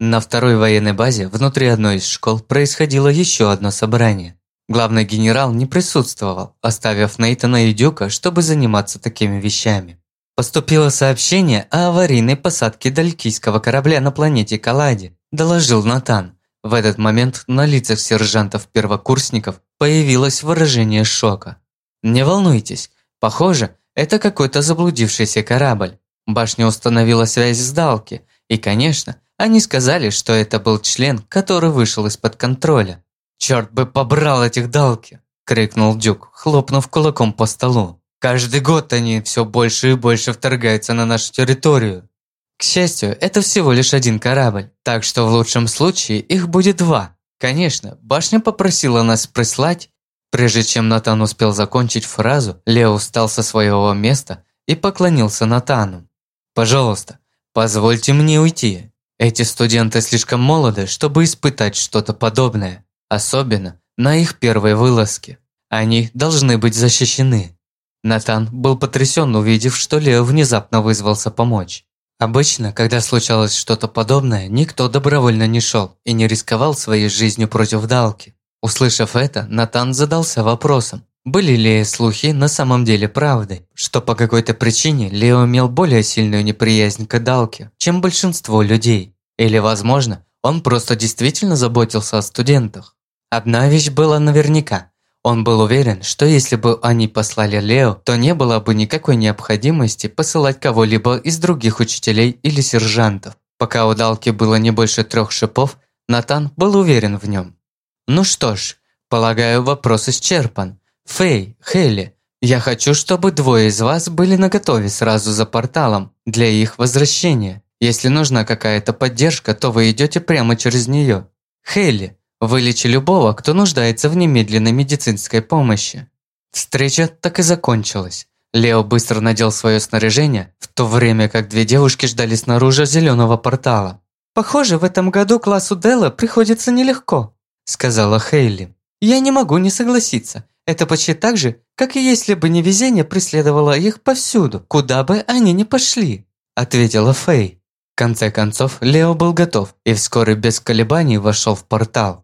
На второй военной базе внутри одной из школ происходило еще одно собрание. Главный генерал не присутствовал, оставив Нейтана и Дюка, чтобы заниматься такими вещами. Поступило сообщение о аварийной посадке далькийского корабля на планете Калади, доложил Натан. В этот момент на лицах сержантов-первокурсников появилось выражение шока. «Не волнуйтесь, похоже, это какой-то заблудившийся корабль. Башня установила связь с Далки, и, конечно, они сказали, что это был член, который вышел из-под контроля. «Черт бы побрал этих Далки!» – крикнул Дюк, хлопнув кулаком по столу. «Каждый год они все больше и больше вторгаются на нашу территорию. Счастью, это всего лишь один корабль, так что в лучшем случае их будет два. Конечно, башня попросила нас прислать. Прежде чем Натан успел закончить фразу, Лео встал со своего места и поклонился Натану. «Пожалуйста, позвольте мне уйти. Эти студенты слишком молоды, чтобы испытать что-то подобное, особенно на их первой вылазке. Они должны быть защищены». Натан был потрясен, увидев, что Лео внезапно вызвался помочь. Обычно, когда случалось что-то подобное, никто добровольно не шел и не рисковал своей жизнью против Далки. Услышав это, Натан задался вопросом, были ли слухи на самом деле правдой, что по какой-то причине Лео имел более сильную неприязнь к Далке, чем большинство людей. Или, возможно, он просто действительно заботился о студентах. Одна вещь была наверняка. Он был уверен, что если бы они послали Лео, то не было бы никакой необходимости посылать кого-либо из других учителей или сержантов. Пока у Далки было не больше трех шипов, Натан был уверен в нем. Ну что ж, полагаю, вопрос исчерпан. Фэй, Хелли, я хочу, чтобы двое из вас были наготове сразу за порталом для их возвращения. Если нужна какая-то поддержка, то вы идете прямо через нее. Хелли, Вылечи любого, кто нуждается в немедленной медицинской помощи. Встреча так и закончилась. Лео быстро надел свое снаряжение, в то время как две девушки ждали снаружи зеленого портала. «Похоже, в этом году классу Делла приходится нелегко», – сказала Хейли. «Я не могу не согласиться. Это почти так же, как и если бы невезение преследовало их повсюду, куда бы они ни пошли», – ответила Фэй. В конце концов, Лео был готов и вскоре без колебаний вошел в портал.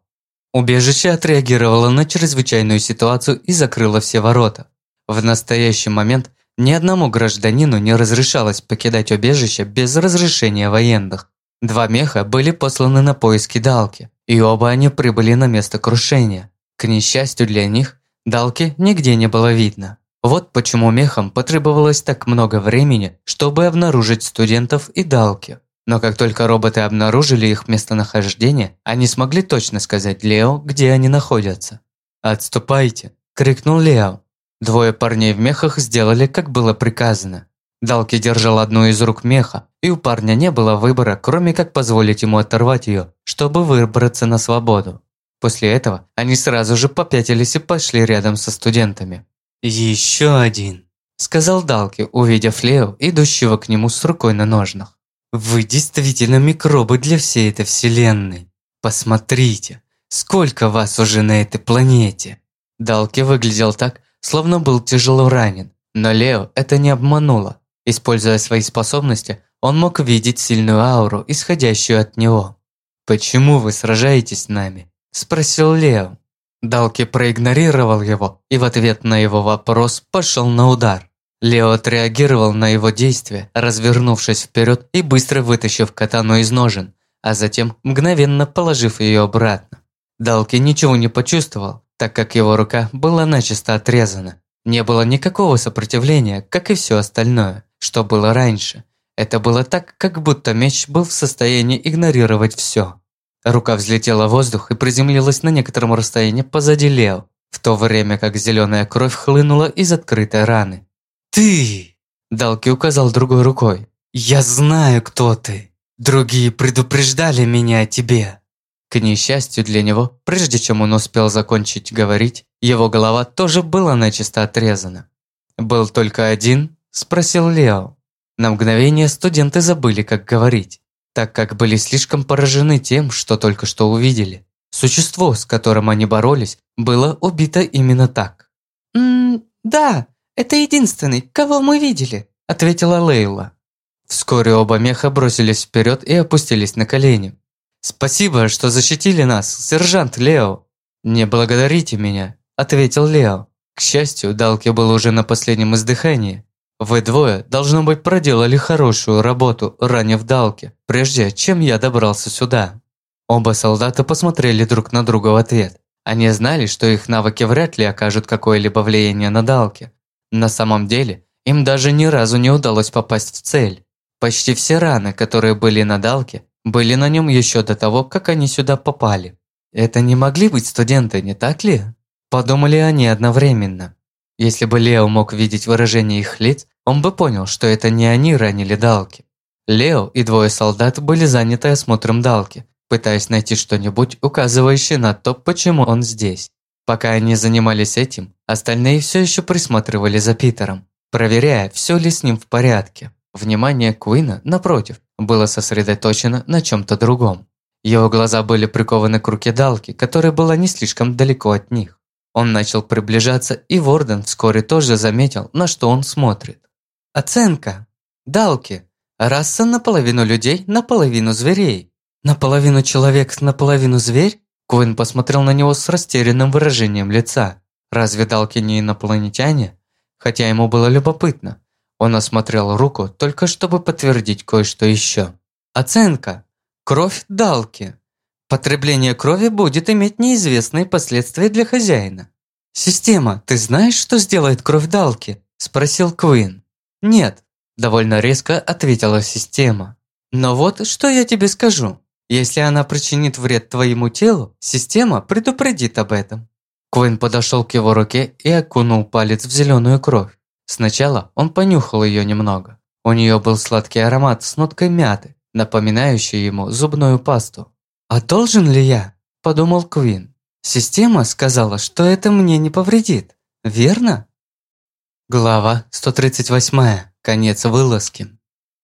Убежище отреагировало на чрезвычайную ситуацию и закрыло все ворота. В настоящий момент ни одному гражданину не разрешалось покидать убежище без разрешения военных. Два меха были посланы на поиски Далки, и оба они прибыли на место крушения. К несчастью для них, Далки нигде не было видно. Вот почему мехам потребовалось так много времени, чтобы обнаружить студентов и Далки. Но как только роботы обнаружили их местонахождение, они смогли точно сказать Лео, где они находятся. «Отступайте!» – крикнул Лео. Двое парней в мехах сделали, как было приказано. Далки держал одну из рук меха, и у парня не было выбора, кроме как позволить ему оторвать ее, чтобы выбраться на свободу. После этого они сразу же попятились и пошли рядом со студентами. «Еще один», – сказал Далки, увидев Лео, идущего к нему с рукой на ножнах. «Вы действительно микробы для всей этой вселенной. Посмотрите, сколько вас уже на этой планете». Далки выглядел так, словно был тяжело ранен, но Лео это не обмануло. Используя свои способности, он мог видеть сильную ауру, исходящую от него. «Почему вы сражаетесь с нами?» – спросил Лео. Далки проигнорировал его и в ответ на его вопрос пошел на удар. Лео отреагировал на его действие, развернувшись вперед и быстро вытащив катану из ножен, а затем мгновенно положив ее обратно. Далки ничего не почувствовал, так как его рука была начисто отрезана. Не было никакого сопротивления, как и все остальное, что было раньше. Это было так, как будто меч был в состоянии игнорировать все. Рука взлетела в воздух и приземлилась на некотором расстоянии позади Лео, в то время как зеленая кровь хлынула из открытой раны. «Ты!» – Далки указал другой рукой. «Я знаю, кто ты. Другие предупреждали меня о тебе». К несчастью для него, прежде чем он успел закончить говорить, его голова тоже была начисто отрезана. «Был только один?» – спросил Лео. На мгновение студенты забыли, как говорить так как были слишком поражены тем, что только что увидели. Существо, с которым они боролись, было убито именно так. «Ммм, да, это единственный, кого мы видели», – ответила Лейла. Вскоре оба меха бросились вперед и опустились на колени. «Спасибо, что защитили нас, сержант Лео!» «Не благодарите меня», – ответил Лео. К счастью, Далки был уже на последнем издыхании, вы двое, должно быть, проделали хорошую работу, ранив Далки, прежде чем я добрался сюда». Оба солдата посмотрели друг на друга в ответ. Они знали, что их навыки вряд ли окажут какое-либо влияние на Далки. На самом деле, им даже ни разу не удалось попасть в цель. Почти все раны, которые были на Далке, были на нем еще до того, как они сюда попали. Это не могли быть студенты, не так ли? Подумали они одновременно. Если бы Лео мог видеть выражение их лиц, он бы понял, что это не они ранили Далки. Лео и двое солдат были заняты осмотром Далки, пытаясь найти что-нибудь, указывающее на то, почему он здесь. Пока они занимались этим, остальные все еще присматривали за Питером, проверяя, все ли с ним в порядке. Внимание Куина, напротив, было сосредоточено на чем-то другом. Его глаза были прикованы к руке Далки, которая была не слишком далеко от них. Он начал приближаться, и Ворден вскоре тоже заметил, на что он смотрит. Оценка. Далки. Раса наполовину людей, наполовину зверей. Наполовину человек, наполовину зверь? Куин посмотрел на него с растерянным выражением лица. Разве Далки не инопланетяне? Хотя ему было любопытно. Он осмотрел руку, только чтобы подтвердить кое-что еще. Оценка. Кровь Далки. Потребление крови будет иметь неизвестные последствия для хозяина. «Система, ты знаешь, что сделает кровь Далки?» – спросил Куин. «Нет», – довольно резко ответила система. «Но вот что я тебе скажу. Если она причинит вред твоему телу, система предупредит об этом». Куин подошел к его руке и окунул палец в зеленую кровь. Сначала он понюхал ее немного. У нее был сладкий аромат с ноткой мяты, напоминающий ему зубную пасту. «А должен ли я?» – подумал Квин. «Система сказала, что это мне не повредит, верно?» Глава 138. Конец вылазки.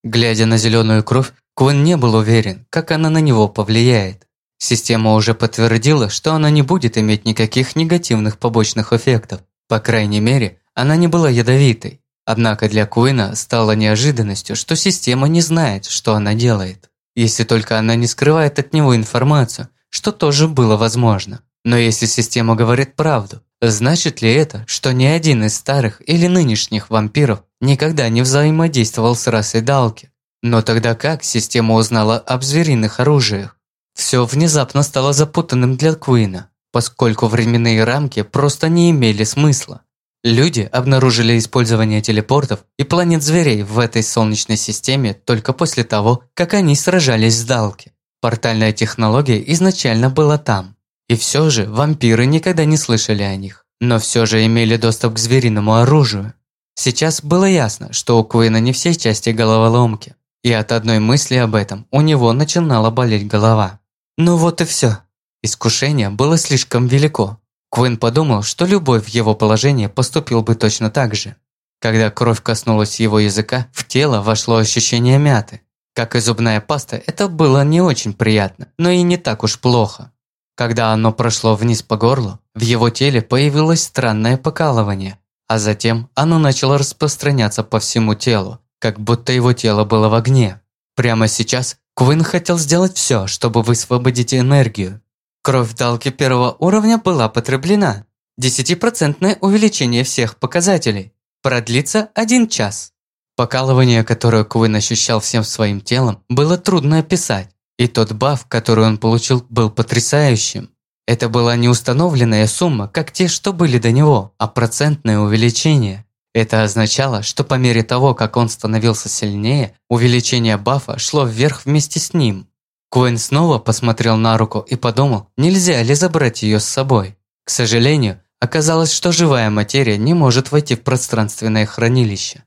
Глядя на зеленую кровь, Квин не был уверен, как она на него повлияет. Система уже подтвердила, что она не будет иметь никаких негативных побочных эффектов. По крайней мере, она не была ядовитой. Однако для Куина стало неожиданностью, что система не знает, что она делает. Если только она не скрывает от него информацию, что тоже было возможно. Но если система говорит правду, значит ли это, что ни один из старых или нынешних вампиров никогда не взаимодействовал с расой Далки? Но тогда как система узнала об звериных оружиях? Все внезапно стало запутанным для Куина, поскольку временные рамки просто не имели смысла. Люди обнаружили использование телепортов и планет зверей в этой солнечной системе только после того, как они сражались с Далки. Портальная технология изначально была там. И все же вампиры никогда не слышали о них, но все же имели доступ к звериному оружию. Сейчас было ясно, что у Куина не все части головоломки, и от одной мысли об этом у него начинала болеть голова. Ну вот и все. Искушение было слишком велико, Квин подумал, что любой в его положении поступил бы точно так же. Когда кровь коснулась его языка, в тело вошло ощущение мяты. Как и зубная паста, это было не очень приятно, но и не так уж плохо. Когда оно прошло вниз по горлу, в его теле появилось странное покалывание, а затем оно начало распространяться по всему телу, как будто его тело было в огне. Прямо сейчас Квин хотел сделать все, чтобы высвободить энергию, Кровь Далки первого уровня была потреблена. 10% увеличение всех показателей. Продлится один час. Покалывание, которое Куин ощущал всем своим телом, было трудно описать. И тот баф, который он получил, был потрясающим. Это была не установленная сумма, как те, что были до него, а процентное увеличение. Это означало, что по мере того, как он становился сильнее, увеличение бафа шло вверх вместе с ним. Куин снова посмотрел на руку и подумал, нельзя ли забрать ее с собой. К сожалению, оказалось, что живая материя не может войти в пространственное хранилище.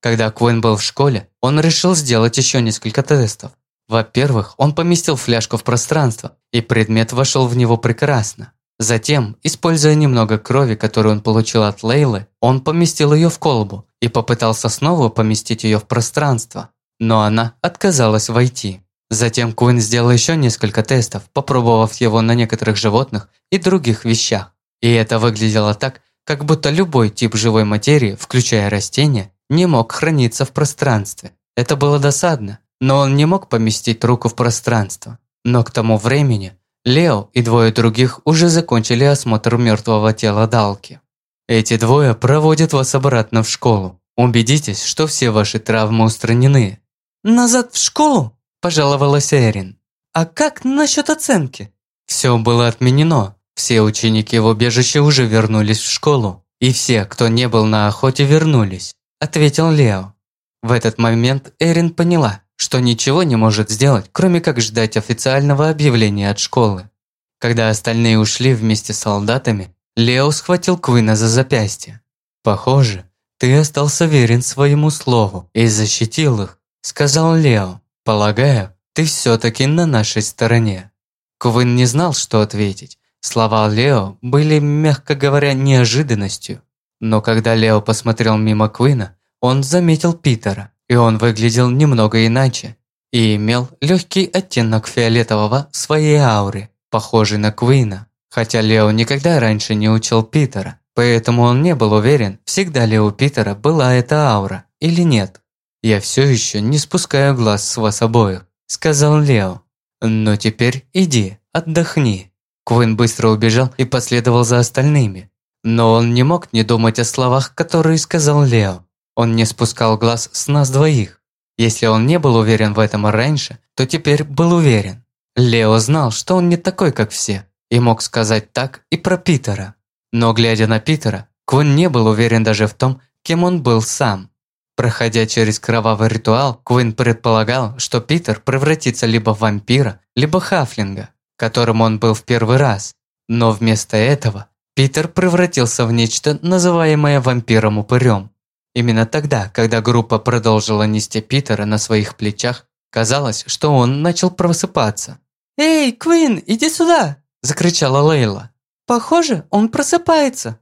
Когда Куин был в школе, он решил сделать еще несколько тестов. Во-первых, он поместил фляжку в пространство, и предмет вошел в него прекрасно. Затем, используя немного крови, которую он получил от Лейлы, он поместил ее в колбу и попытался снова поместить ее в пространство, но она отказалась войти. Затем Куин сделал еще несколько тестов, попробовав его на некоторых животных и других вещах. И это выглядело так, как будто любой тип живой материи, включая растения, не мог храниться в пространстве. Это было досадно, но он не мог поместить руку в пространство. Но к тому времени Лео и двое других уже закончили осмотр мертвого тела Далки. Эти двое проводят вас обратно в школу. Убедитесь, что все ваши травмы устранены. Назад в школу? – пожаловалась Эрин. «А как насчет оценки?» Все было отменено. Все ученики в убежище уже вернулись в школу. И все, кто не был на охоте, вернулись, ответил Лео. В этот момент Эрин поняла, что ничего не может сделать, кроме как ждать официального объявления от школы. Когда остальные ушли вместе с солдатами, Лео схватил Квина за запястье. «Похоже, ты остался верен своему слову и защитил их», – сказал Лео. «Полагаю, ты все-таки на нашей стороне». Квин не знал, что ответить. Слова Лео были, мягко говоря, неожиданностью. Но когда Лео посмотрел мимо Квина, он заметил Питера, и он выглядел немного иначе и имел легкий оттенок фиолетового в своей ауре, похожий на Квина. Хотя Лео никогда раньше не учил Питера, поэтому он не был уверен, всегда ли у Питера была эта аура или нет. «Я все еще не спускаю глаз с вас обоих», – сказал Лео. «Но теперь иди, отдохни». Квин быстро убежал и последовал за остальными. Но он не мог не думать о словах, которые сказал Лео. Он не спускал глаз с нас двоих. Если он не был уверен в этом раньше, то теперь был уверен. Лео знал, что он не такой, как все, и мог сказать так и про Питера. Но глядя на Питера, Квин не был уверен даже в том, кем он был сам. Проходя через кровавый ритуал, Квин предполагал, что Питер превратится либо в вампира, либо хафлинга, которым он был в первый раз. Но вместо этого Питер превратился в нечто, называемое вампиром-упырем. Именно тогда, когда группа продолжила нести Питера на своих плечах, казалось, что он начал просыпаться. «Эй, Квин, иди сюда!» – закричала Лейла. «Похоже, он просыпается!»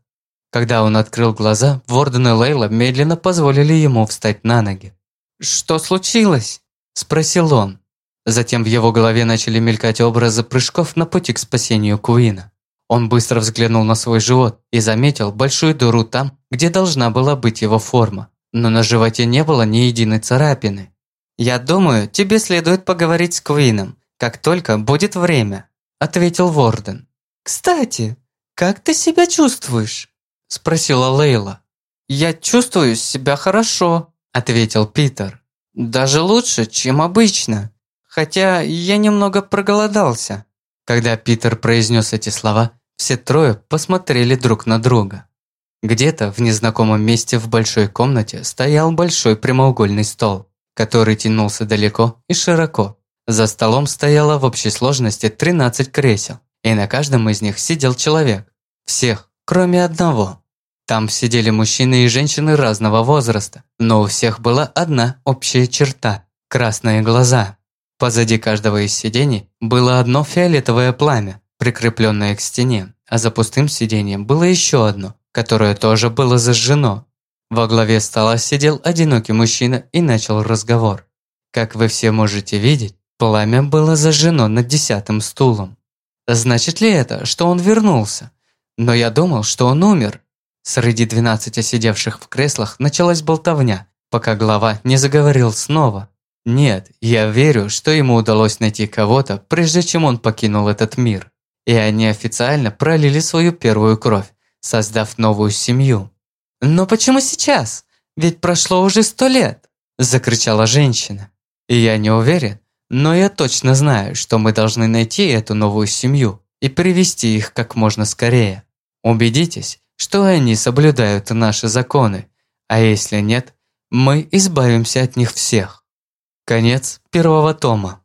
Когда он открыл глаза, Ворден и Лейла медленно позволили ему встать на ноги. «Что случилось?» – спросил он. Затем в его голове начали мелькать образы прыжков на пути к спасению Куина. Он быстро взглянул на свой живот и заметил большую дыру там, где должна была быть его форма. Но на животе не было ни единой царапины. «Я думаю, тебе следует поговорить с Куином, как только будет время», – ответил Ворден. «Кстати, как ты себя чувствуешь?» – спросила Лейла. «Я чувствую себя хорошо», – ответил Питер. Даже лучше, чем обычно. Хотя я немного проголодался. Когда Питер произнес эти слова, все трое посмотрели друг на друга. Где-то в незнакомом месте в большой комнате стоял большой прямоугольный стол, который тянулся далеко и широко. За столом стояло в общей сложности 13 кресел, и на каждом из них сидел человек. Всех, кроме одного. Там сидели мужчины и женщины разного возраста, но у всех была одна общая черта – красные глаза. Позади каждого из сидений было одно фиолетовое пламя, прикрепленное к стене, а за пустым сиденьем было еще одно, которое тоже было зажжено. Во главе стола сидел одинокий мужчина и начал разговор. Как вы все можете видеть, пламя было зажжено над десятым стулом. Значит ли это, что он вернулся? Но я думал, что он умер. Среди двенадцати сидевших в креслах началась болтовня, пока глава не заговорил снова. Нет, я верю, что ему удалось найти кого-то, прежде чем он покинул этот мир. И они официально пролили свою первую кровь, создав новую семью. «Но почему сейчас? Ведь прошло уже сто лет!» – закричала женщина. Я не уверен, но я точно знаю, что мы должны найти эту новую семью и привести их как можно скорее. Убедитесь, что они соблюдают наши законы, а если нет, мы избавимся от них всех. Конец первого тома.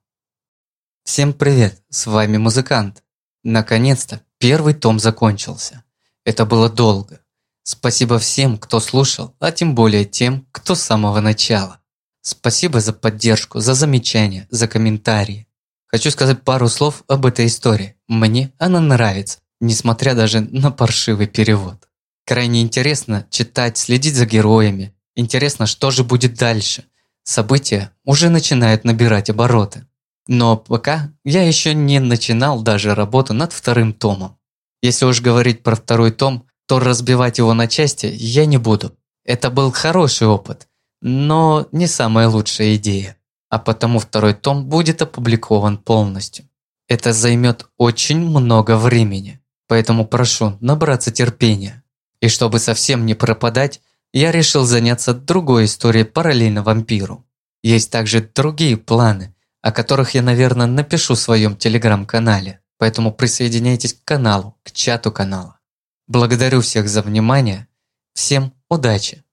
Всем привет, с вами музыкант. Наконец-то первый том закончился. Это было долго. Спасибо всем, кто слушал, а тем более тем, кто с самого начала. Спасибо за поддержку, за замечания, за комментарии. Хочу сказать пару слов об этой истории. Мне она нравится, несмотря даже на паршивый перевод. Крайне интересно читать, следить за героями. Интересно, что же будет дальше. События уже начинают набирать обороты. Но пока я еще не начинал даже работу над вторым томом. Если уж говорить про второй том, то разбивать его на части я не буду. Это был хороший опыт, но не самая лучшая идея. А потому второй том будет опубликован полностью. Это займет очень много времени, поэтому прошу набраться терпения. И чтобы совсем не пропадать, я решил заняться другой историей параллельно вампиру. Есть также другие планы, о которых я, наверное, напишу в своем телеграм-канале, поэтому присоединяйтесь к каналу, к чату канала. Благодарю всех за внимание, всем удачи!